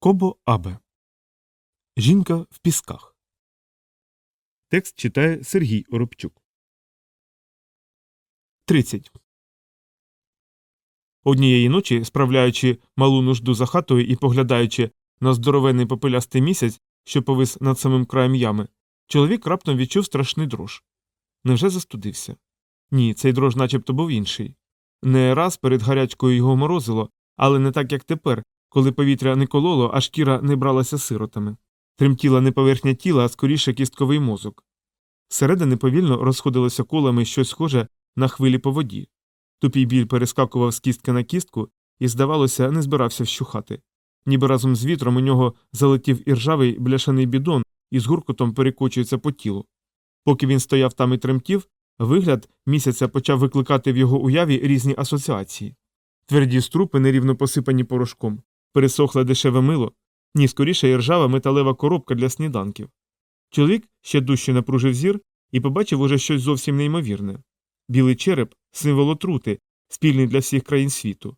Кобо Абе. Жінка в пісках. Текст читає Сергій Оробчук. 30. Однієї ночі, справляючи малу нужду за хатою і поглядаючи на здоровенний попелястий місяць, що повис над самим краєм ями, чоловік раптом відчув страшний дрож. Невже застудився? Ні, цей дрож начебто був інший. Не раз перед гарячкою його морозило, але не так, як тепер, коли повітря не кололо, а шкіра не бралася сиротами. Тремтіла не поверхня тіла, а скоріше кістковий мозок. Зсередини повільно розходилося колами щось схоже на хвилі по воді. Тупій біль перескакував з кістки на кістку і, здавалося, не збирався вщухати. Ніби разом з вітром у нього залетів іржавий бляшаний бідон і з гуркотом перекочується по тілу. Поки він стояв там і тремтів, вигляд місяця почав викликати в його уяві різні асоціації. Тверді струпи, нерівно посипані порошком, пересохле дешеве мило, ні скоріше іржава металева коробка для сніданків. Чоловік ще дужче напружив зір і побачив уже щось зовсім неймовірне білий череп, символ отрути, спільний для всіх країн світу,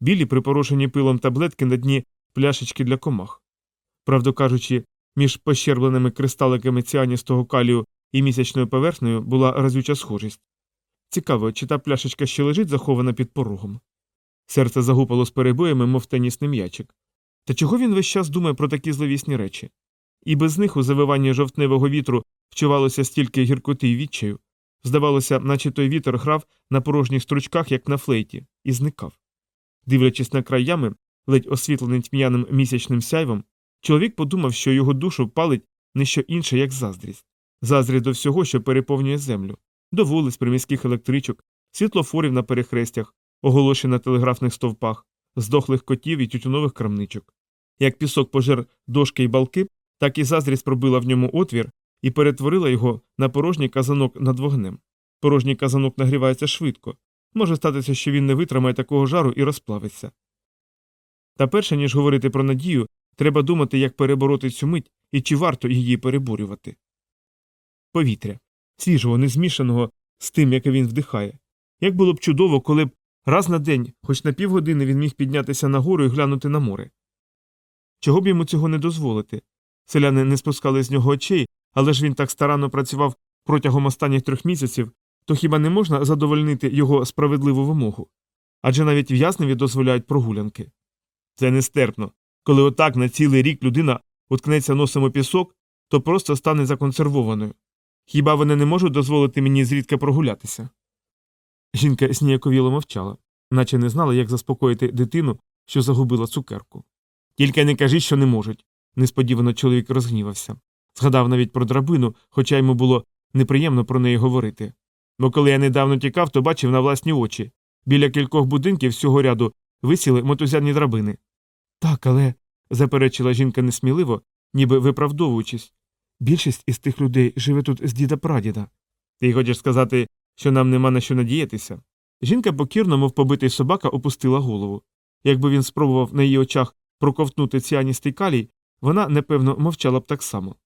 білі припорошені пилом таблетки на дні пляшечки для комах. Правду кажучи, між пощербленими кристаликами ціаністого калію і місячною поверхнею була разюча схожість. Цікаво, чи та пляшечка ще лежить захована під порогом. Серце загупало з перебоями, мов тенісний м'ячик. Та чого він весь час думає про такі зловісні речі? І без них у завиванні жовтневого вітру вчувалося стільки гіркоти й відчаю. Здавалося, наче той вітер грав на порожніх стручках, як на флейті, і зникав. Дивлячись на край ями, ледь освітлений тьмяним місячним сяйвом, чоловік подумав, що його душу палить не що інше, як заздрість. Заздрість до всього, що переповнює землю, до вулиць, приміських електричок, світлофорів на перехрестях, оголошень на телеграфних стовпах, здохлих котів і тютюнових крамничок. Як пісок пожер дошки й балки, так і заздрість пробила в ньому отвір і перетворила його на порожній казанок над вогнем. Порожній казанок нагрівається швидко. Може статися, що він не витримає такого жару і розплавиться. Та перше, ніж говорити про надію, треба думати, як перебороти цю мить і чи варто її переборювати. Повітря свіжого, незмішаного з тим, яке він вдихає. Як було б чудово, коли б раз на день, хоч на півгодини він міг піднятися нагору і глянути на море. Чого б йому цього не дозволити? Селяни не спускали з нього очей, але ж він так старанно працював протягом останніх трьох місяців, то хіба не можна задовольнити його справедливу вимогу? Адже навіть в'язневі дозволяють прогулянки. Це нестерпно. Коли отак на цілий рік людина уткнеться носом у пісок, то просто стане законсервованою. Хіба вони не можуть дозволити мені зрідка прогулятися? Жінка сніяковіло мовчала, наче не знала, як заспокоїти дитину, що загубила цукерку. Тільки не кажи, що не можуть. Несподівано чоловік розгнівався. Згадав навіть про драбину, хоча йому було неприємно про неї говорити. Бо коли я недавно тікав, то бачив на власні очі. Біля кількох будинків з цього ряду висіли мотузяні драбини. Так, але, заперечила жінка несміливо, ніби виправдовуючись, більшість із тих людей живе тут з діда прадіда. Ти хочеш сказати, що нам нема на що надіятися? Жінка покірно, мов побитий собака, опустила голову. Якби він спробував на її очах проковтнути ціаністий калій, вона, напевно, мовчала б так само.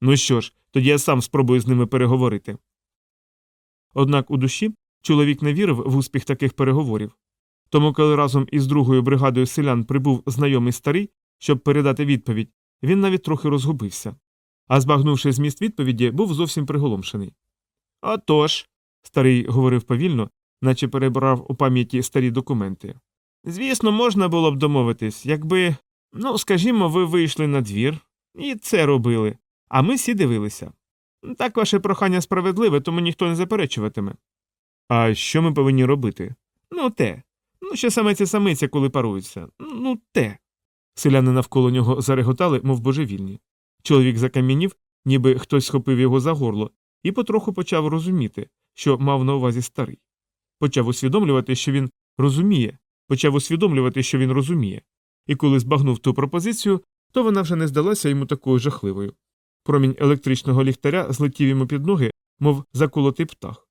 Ну що ж, тоді я сам спробую з ними переговорити. Однак у душі чоловік не вірив в успіх таких переговорів. Тому, коли разом із другою бригадою селян прибув знайомий старий, щоб передати відповідь, він навіть трохи розгубився. А збагнувши зміст відповіді, був зовсім приголомшений. Отож, старий говорив повільно, наче перебрав у пам'яті старі документи. Звісно, можна було б домовитись, якби, ну, скажімо, ви вийшли на двір і це робили, а ми всі дивилися. Так ваше прохання справедливе, тому ніхто не заперечуватиме. А що ми повинні робити? Ну, те. Ну, що саме ці самиця, коли паруються. Ну, те. Селяни навколо нього зареготали, мов божевільні. Чоловік закам'янів, ніби хтось схопив його за горло, і потроху почав розуміти, що мав на увазі старий. Почав усвідомлювати, що він розуміє, почав усвідомлювати, що він розуміє. І коли збагнув ту пропозицію, то вона вже не здалася йому такою жахливою. Промінь електричного ліхтаря злетів йому під ноги, мов заколотий птах.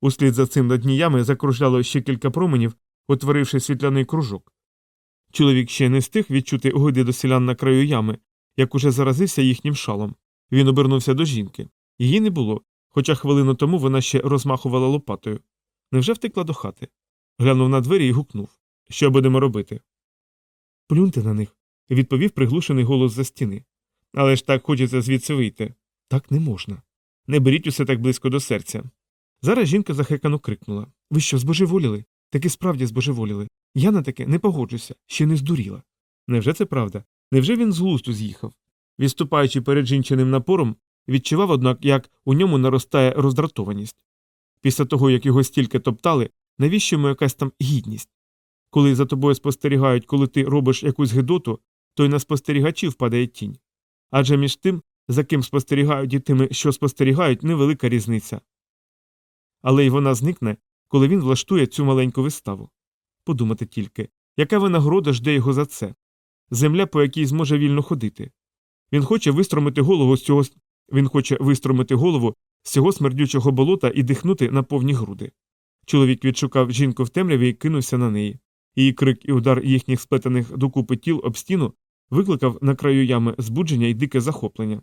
Услід за цим над дніями закружляло ще кілька променів, утворивши світляний кружок. Чоловік ще не встиг відчути огиди до селян на краю ями, як уже заразився їхнім шалом. Він обернувся до жінки. Її не було, хоча хвилину тому вона ще розмахувала лопатою. Невже втекла до хати? Глянув на двері і гукнув Що будемо робити? Плюньте на них, відповів приглушений голос за стіни. Але ж так хочеться звідси вийти. Так не можна. Не беріть усе так близько до серця. Зараз жінка захекано крикнула Ви що, збожеволіли? Таки справді збожеволіли. Я на таке не погоджуся, ще не здуріла. Невже це правда? Невже він з глузду з'їхав? Відступаючи перед жінчиним напором, відчував, однак, як у ньому наростає роздратованість. Після того, як його стільки топтали, навіщо йому якась там гідність? Коли за тобою спостерігають, коли ти робиш якусь гидоту, то й на спостерігачів падає тінь. Адже між тим, за ким спостерігають і тими, що спостерігають, невелика різниця. Але й вона зникне, коли він влаштує цю маленьку виставу. Подумати тільки, яка винагорода жде його за це земля, по якій зможе вільно ходити. Він хоче вистромити голову з цього він хоче вистромити голову з цього смердючого болота і дихнути на повні груди. Чоловік відшукав жінку в темряві і кинувся на неї. Її крик і удар їхніх сплетених докупи тіл об стіну викликав на краю ями збудження і дике захоплення.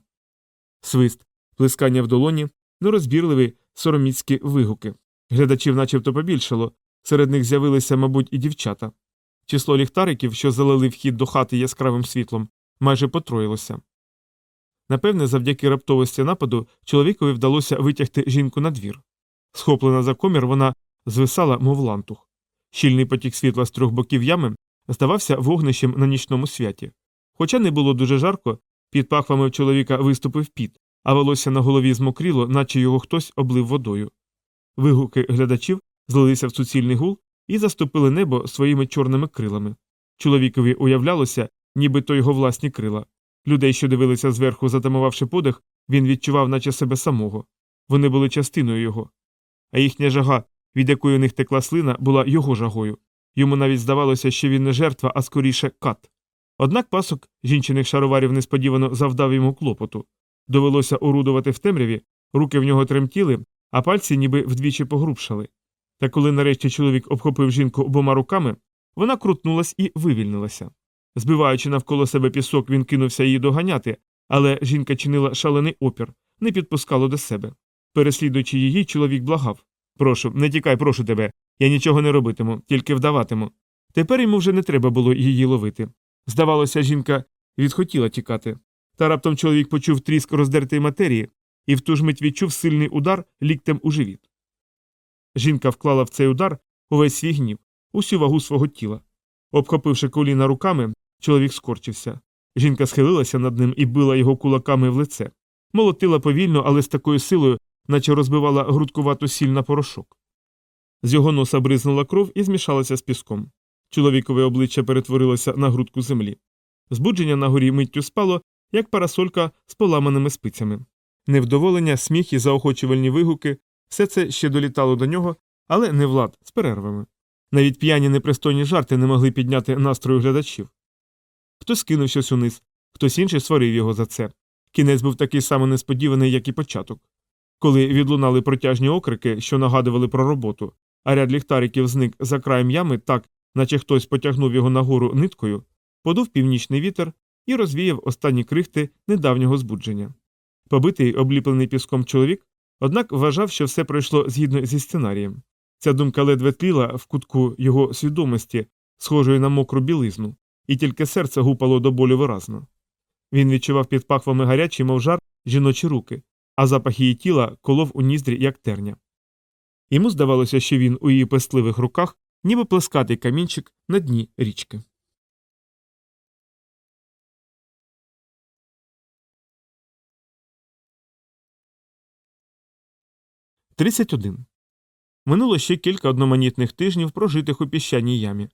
Свист, плескання в долоні, нерозбірливі сороміцькі вигуки. Глядачів начебто побільшало, серед них з'явилися, мабуть, і дівчата. Число ліхтариків, що залили вхід до хати яскравим світлом, майже потроїлося. Напевне, завдяки раптовості нападу чоловікові вдалося витягти жінку на двір. Схоплена за комір, вона звисала, мов лантух. Щільний потік світла з трьох боків ями здавався вогнищем на нічному святі. Хоча не було дуже жарко, під пахвами в чоловіка виступив піт, а волосся на голові змокріло, наче його хтось облив водою. Вигуки глядачів злилися в суцільний гул і заступили небо своїми чорними крилами. Чоловікові уявлялося, ніби то його власні крила. Людей, що дивилися зверху, затамувавши подих, він відчував, наче себе самого. Вони були частиною його. А їхня жага, від якої у них текла слина, була його жагою. Йому навіть здавалося, що він не жертва, а скоріше кат. Однак пасок жінчиних шароварів несподівано завдав йому клопоту. Довелося орудувати в темряві, руки в нього тремтіли, а пальці ніби вдвічі погрубшали. Та коли нарешті чоловік обхопив жінку обома руками, вона крутнулась і вивільнилася. Збиваючи навколо себе пісок, він кинувся її доганяти, але жінка чинила шалений опір, не підпускала до себе. Переслідуючи її, чоловік благав Прошу, не тікай, прошу тебе. Я нічого не робитиму, тільки вдаватиму. Тепер йому вже не треба було її ловити. Здавалося, жінка відхотіла тікати. Та раптом чоловік почув тріск роздертої матерії і в ту ж мить відчув сильний удар ліктем у живіт. Жінка вклала в цей удар увесь свій гнів, усю вагу свого тіла. Обхопивши коліна руками, чоловік скорчився. Жінка схилилася над ним і била його кулаками в лице. Молотила повільно, але з такою силою, наче розбивала грудкувату сіль на порошок. З його носа бризнула кров і змішалася з піском. Чоловікове обличчя перетворилося на грудку землі. Збудження на горі миттю спало, як парасолька з поламаними спицями. Невдоволення, сміх і заохочувальні вигуки все це ще долітало до нього, але не влад з перервами. Навіть п'яні непристойні жарти не могли підняти настрою глядачів. Хтось кинув щось униз, хтось інший сварив його за це. Кінець був такий само несподіваний, як і початок. Коли відлунали протяжні окрики, що нагадували про роботу, а ряд ліхтариків зник за краєм ями так, наче хтось потягнув його нагору ниткою, подув північний вітер і розвіяв останні крихти недавнього збудження. Побитий, обліплений піском чоловік, однак вважав, що все пройшло згідно зі сценарієм. Ця думка ледве тліла в кутку його свідомості, схожої на мокру білизну, і тільки серце гупало до болю виразно. Він відчував під пахвами гарячі, мов жар, жіночі руки, а запах її тіла колов у ніздрі, як терня. Йому здавалося, що він у її пестливих руках, ніби плескатий камінчик на дні річки. Тридцять один. Минуло ще кілька одноманітних тижнів, прожитих у піщаній ямі.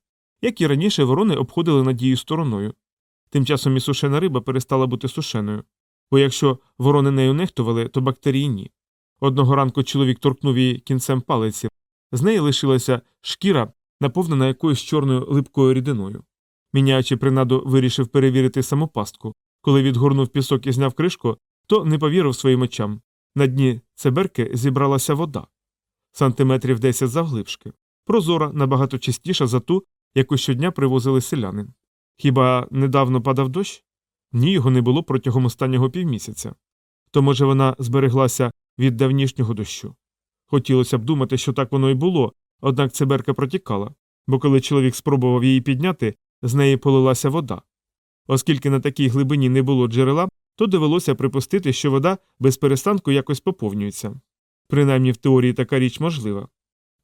Як і раніше, ворони обходили надію стороною. Тим часом і сушена риба перестала бути сушеною, бо якщо ворони нею нехтували, то бактерії ні. Одного ранку чоловік торкнув її кінцем палиці, з неї лишилася шкіра, наповнена якоюсь чорною липкою рідиною. Міняючи принаду, вирішив перевірити саму пастку. Коли відгорнув пісок і зняв кришку, то не повірив своїм очам. На дні цеберки зібралася вода сантиметрів 10 завглибшки, прозора набагато чистіша за ту, яку щодня привозили селяни. Хіба недавно падав дощ? Ні, його не було протягом останнього півмісяця. То, може, вона збереглася від давнішнього дощу. Хотілося б думати, що так воно й було, однак циберка протікала, бо коли чоловік спробував її підняти, з неї полилася вода. Оскільки на такій глибині не було джерела, то довелося припустити, що вода без перестанку якось поповнюється. Принаймні в теорії така річ можлива.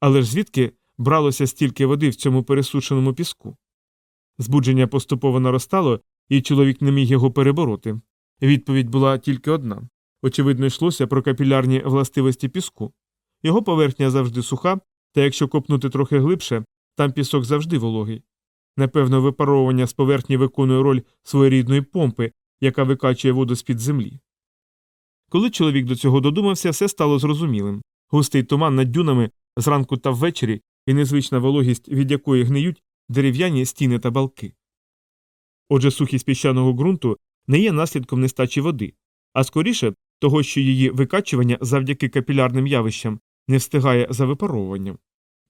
Але ж звідки бралося стільки води в цьому пересушеному піску? Збудження поступово наростало, і чоловік не міг його перебороти. Відповідь була тільки одна очевидно, йшлося про капілярні властивості піску. Його поверхня завжди суха, та якщо копнути трохи глибше, там пісок завжди вологий. Напевно, випаровування з поверхні виконує роль своєрідної помпи, яка викачує воду з під землі. Коли чоловік до цього додумався, все стало зрозумілим густий туман над дюнами зранку та ввечері і незвична вологість, від якої гниють дерев'яні стіни та балки. Отже, сухість піщаного ґрунту не є наслідком нестачі води, а скоріше того, що її викачування завдяки капілярним явищам не встигає за випаровуванням.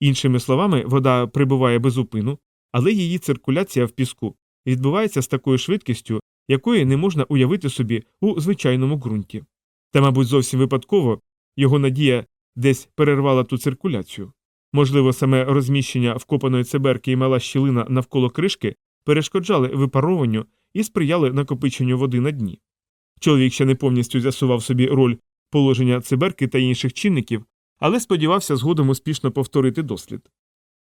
Іншими словами, вода прибуває без упину, але її циркуляція в піску відбувається з такою швидкістю, якої не можна уявити собі у звичайному ґрунті. Та, мабуть, зовсім випадково його надія десь перервала ту циркуляцію. Можливо, саме розміщення вкопаної циберки і мала щілина навколо кришки перешкоджали випарованню і сприяли накопиченню води на дні. Чоловік ще не повністю з'ясував собі роль положення циберки та інших чинників, але сподівався згодом успішно повторити дослід.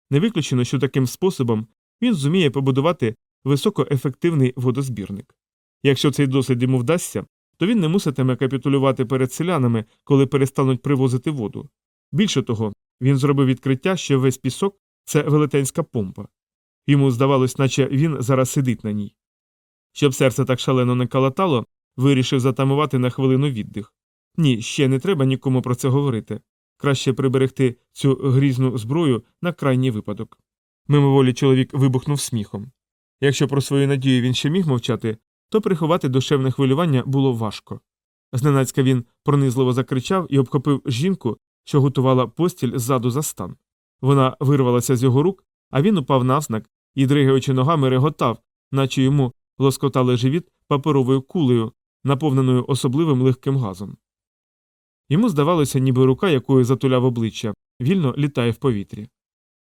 Не виключено, що таким способом він зуміє побудувати високоефективний водозбірник. Якщо цей дослід йому вдасться, то він не муситиме капітулювати перед селянами, коли перестануть привозити воду. Більше того, він зробив відкриття, що весь пісок це велетенська помпа. Йому здавалось, наче він зараз сидить на ній. Щоб серце так шалено не калатало, вирішив затамувати на хвилину віддих. Ні, ще не треба нікому про це говорити. Краще приберегти цю грізну зброю на крайній випадок. Мимоволі чоловік вибухнув сміхом. Якщо про свою надію він ще міг мовчати, то приховати душевне хвилювання було важко. Зненацька він пронизливо закричав і обхопив жінку, що готувала постіль ззаду за стан. Вона вирвалася з його рук, а він упав навзнак і, дригаючи ногами, реготав, наче йому лоскотали живіт паперовою кулею, наповненою особливим легким газом. Йому здавалося, ніби рука, якою затуляв обличчя, вільно літає в повітрі.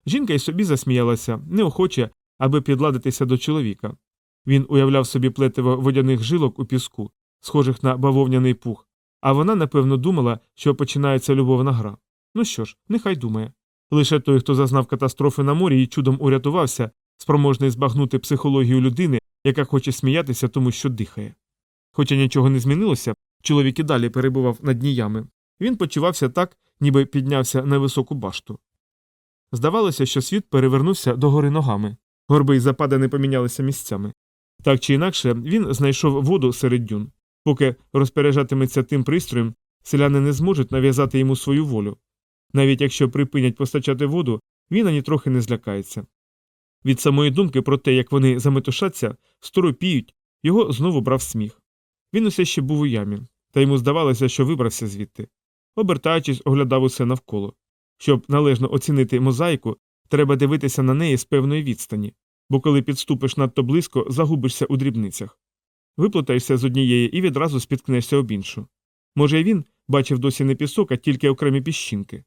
Жінка й собі засміялася, неохоче, аби підладитися до чоловіка. Він уявляв собі плетиво водяних жилок у піску, схожих на бавовняний пух, а вона, напевно, думала, що починається любовна гра. Ну що ж, нехай думає. Лише той, хто зазнав катастрофи на морі і чудом урятувався, спроможний збагнути психологію людини, яка хоче сміятися тому, що дихає. Хоча нічого не змінилося, чоловік і далі перебував над дні ями. Він почувався так, ніби піднявся на високу башту. Здавалося, що світ перевернувся догори ногами, горби й запади не помінялися місцями. Так чи інакше, він знайшов воду серед дюн. Поки розпоряджатиметься тим пристроєм, селяни не зможуть нав'язати йому свою волю. Навіть якщо припинять постачати воду, він ані трохи не злякається. Від самої думки про те, як вони заметушаться, сторопіють, його знову брав сміх. Він усе ще був у ямі, та йому здавалося, що вибрався звідти. Обертаючись, оглядав усе навколо. Щоб належно оцінити мозаїку, треба дивитися на неї з певної відстані, бо коли підступиш надто близько, загубишся у дрібницях. Виплутаєшся з однієї і відразу спіткнешся об іншу. Може, і він бачив досі не пісок, а тільки окремі піщинки.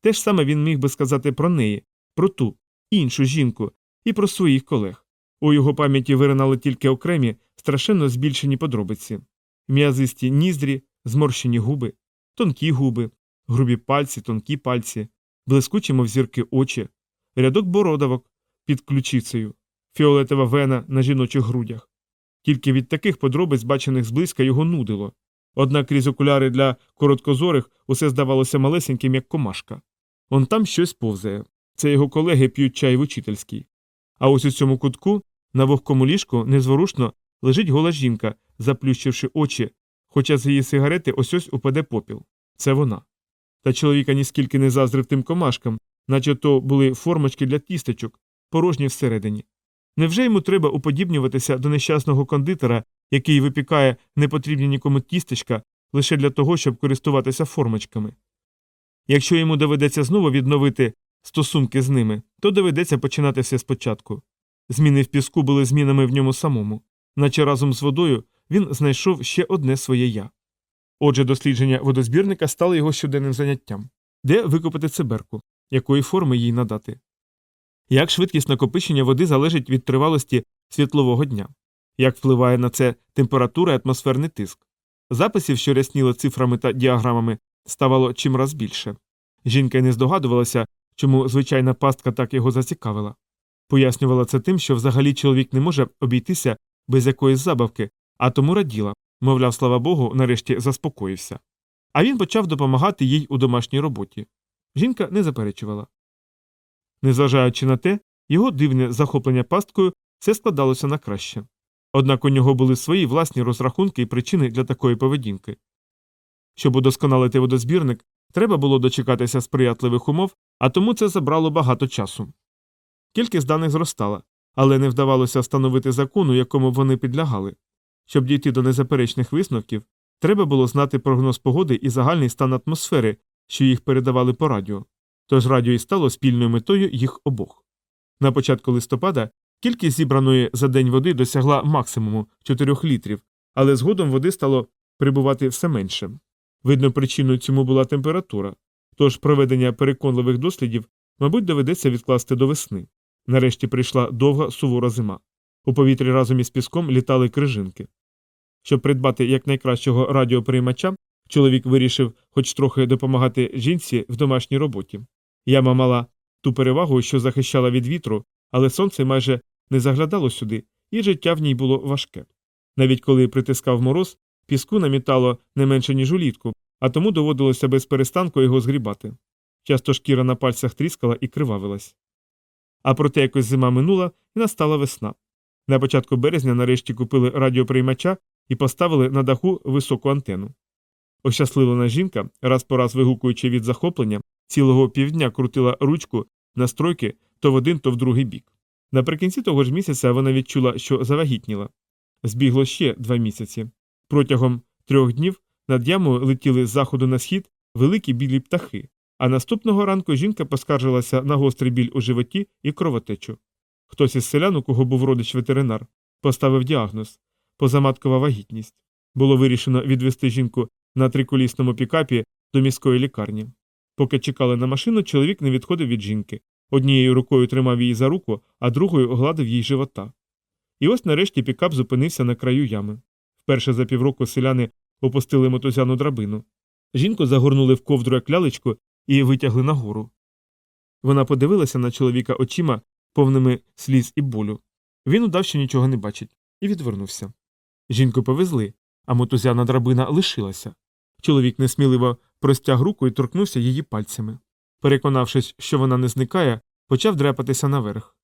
Те ж саме він міг би сказати про неї, про ту, іншу жінку і про своїх колег. У його пам'яті виринали тільки окремі, страшенно збільшені подробиці м'язисті ніздрі, зморщені губи, тонкі губи, грубі пальці, тонкі пальці, блискучі, мов зірки очі, рядок бородавок під ключицею, фіолетова вена на жіночих грудях. Тільки від таких подробиць, бачених зблизька, його нудило. Однак крізь окуляри для короткозорих усе здавалося малесеньким, як комашка. Он там щось повзає. Це його колеги п'ють чай в учительській. А ось у цьому кутку, на вогкому ліжку, незворушно лежить гола жінка, заплющивши очі, хоча з її сигарети ось ось упаде попіл. Це вона. Та чоловіка ніскільки не заздрив тим комашкам, наче то були формочки для тістечок, порожні всередині. Невже йому треба уподібнюватися до нещасного кондитера, який випікає непотрібні нікому тістечка лише для того, щоб користуватися формочками? Якщо йому доведеться знову відновити стосунки з ними, то доведеться починати все спочатку. Зміни в піску були змінами в ньому самому, наче разом з водою він знайшов ще одне своє я. Отже, дослідження водозбірника стало його щоденним заняттям де викопати циберку, якої форми їй надати. Як швидкість накопичення води залежить від тривалості світлового дня. як впливає на це температура і атмосферний тиск. Записів, що рясніли цифрами та діаграмами, ставало чимраз більше. Жінка й не здогадувалася, чому звичайна пастка так його зацікавила. Пояснювала це тим, що взагалі чоловік не може обійтися без якоїсь забавки, а тому раділа, мовляв, слава Богу, нарешті заспокоївся. А він почав допомагати їй у домашній роботі. Жінка не заперечувала. Незважаючи на те, його дивне захоплення пасткою все складалося на краще. Однак у нього були свої власні розрахунки і причини для такої поведінки. Щоб удосконалити водозбірник, треба було дочекатися сприятливих умов, а тому це забрало багато часу. Кількість даних зростала, але не вдавалося встановити закону, якому вони підлягали. Щоб дійти до незаперечних висновків, треба було знати прогноз погоди і загальний стан атмосфери, що їх передавали по радіо. Тож радіо і стало спільною метою їх обох. На початку листопада кількість зібраної за день води досягла максимуму 4 літрів, але згодом води стало прибувати все менше. Видно, причиною цьому була температура, тож проведення переконливих дослідів, мабуть, доведеться відкласти до весни. Нарешті прийшла довга сувора зима. У повітрі разом із піском літали крижинки. Щоб придбати якнайкращого радіоприймача, чоловік вирішив хоч трохи допомагати жінці в домашній роботі. Яма мала ту перевагу, що захищала від вітру, але сонце майже не заглядало сюди, і життя в ній було важке. Навіть коли притискав мороз, піску намітало не менше, ніж улітку, а тому доводилося без перестанку його згрібати. Часто шкіра на пальцях тріскала і кривавилась. А проте якось зима минула і настала весна. На початку березня нарешті купили радіоприймача і поставили на даху високу антенну. Ощасливлена жінка, раз по раз вигукуючи від захоплення, цілого півдня крутила ручку настройки то в один, то в другий бік. Наприкінці того ж місяця вона відчула, що завагітніла. Збігло ще два місяці. Протягом трьох днів над ямою летіли з заходу на схід великі білі птахи, а наступного ранку жінка поскаржилася на гострий біль у животі і кровотечу. Хтось із селян, у кого був родич ветеринар, поставив діагноз позаматкова вагітність. Було вирішено відвести жінку на триколісному пікапі до міської лікарні. Поки чекали на машину, чоловік не відходив від жінки. Однією рукою тримав її за руку, а другою гладив їй живота. І ось нарешті пікап зупинився на краю ями. Вперше за півроку селяни опустили мотузяну драбину. Жінку загорнули в ковдру як лялечку і витягли нагору. Вона подивилася на чоловіка очима, повними сліз і болю. Він удав, що нічого не бачить, і відвернувся. Жінку повезли, а мотузяна драбина лишилася. Чоловік несміливо простяг руку і торкнувся її пальцями. Переконавшись, що вона не зникає, почав дряпатися наверх.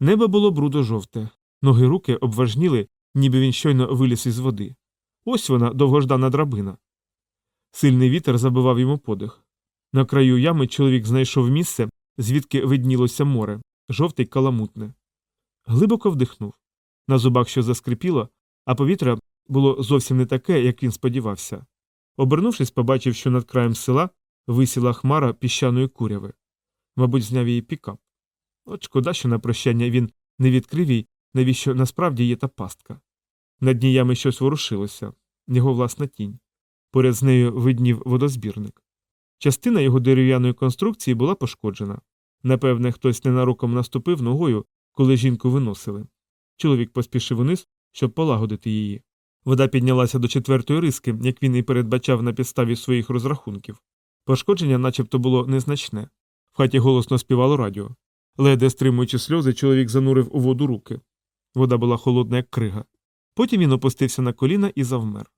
Небо було брудо жовте, ноги руки обважніли, ніби він щойно виліз із води. Ось вона, довгождана драбина. Сильний вітер забивав йому подих. На краю ями чоловік знайшов місце, звідки виднілося море, жовте й каламутне. Глибоко вдихнув. На зубах що заскрипіло, а повітря було зовсім не таке, як він сподівався. Обернувшись, побачив, що над краєм села висіла хмара піщаної куряви. Мабуть, зняв її пікап. От шкода, що на прощання він не відкрив їй, навіщо насправді є та пастка. Над дніями щось ворушилося, його власна тінь. Поряд з нею виднів водозбірник. Частина його дерев'яної конструкції була пошкоджена. Напевне, хтось ненароком наступив ногою, коли жінку виносили. Чоловік поспішив униз, щоб полагодити її. Вода піднялася до четвертої риски, як він і передбачав на підставі своїх розрахунків. Пошкодження начебто було незначне. В хаті голосно співало радіо. Леде стримуючи сльози, чоловік занурив у воду руки. Вода була холодна, як крига. Потім він опустився на коліна і завмер.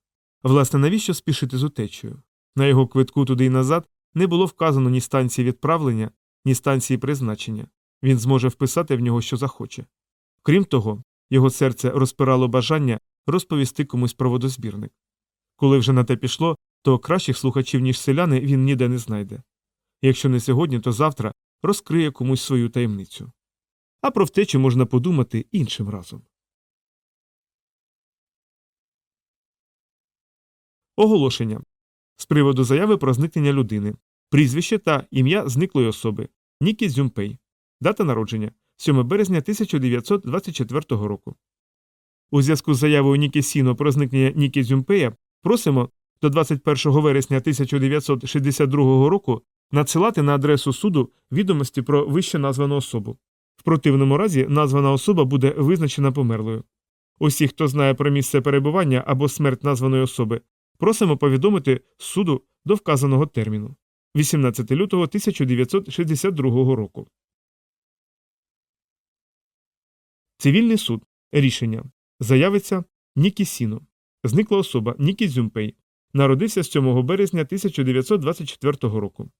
Власне, навіщо спішити з утечею? На його квитку туди й назад не було вказано ні станції відправлення, ні станції призначення. Він зможе вписати в нього, що захоче. Крім того, його серце розпирало бажання розповісти комусь про водозбірник. Коли вже на те пішло, то кращих слухачів, ніж селяни, він ніде не знайде. Якщо не сьогодні, то завтра розкриє комусь свою таємницю. А про втечу можна подумати іншим разом. Оголошення з приводу заяви про зникнення людини, прізвище та ім'я зниклої особи Нікі Зюмпей, дата народження 7 березня 1924 року. У зв'язку з заявою Нікі Сіно про зникнення Нікі Зюмпея просимо до 21 вересня 1962 року надсилати на адресу суду відомості про вище названу особу. В противному разі названа особа буде визначена померлою. Усі, хто знає про місце перебування або смерть названої особи, просимо повідомити суду до вказаного терміну 18 лютого 1962 року. Цивільний суд. Рішення. Заявиться Нікі Сіно. Зникла особа Нікі Зюмпей. Народився 7 березня 1924 року.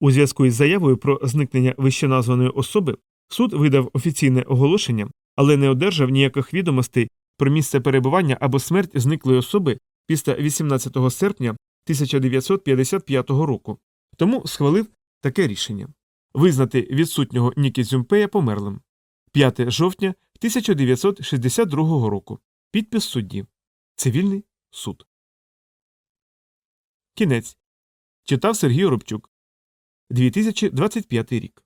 У зв'язку із заявою про зникнення вищеназваної особи суд видав офіційне оголошення, але не одержав ніяких відомостей про місце перебування або смерть зниклої особи після 18 серпня 1955 року. Тому схвалив таке рішення визнати відсутнього Нікі Зюмпея померлим. 5 жовтня 1962 року. Підпис судді. Цивільний суд. Кінець. Читав Сергій Оробчук. 2025 рік.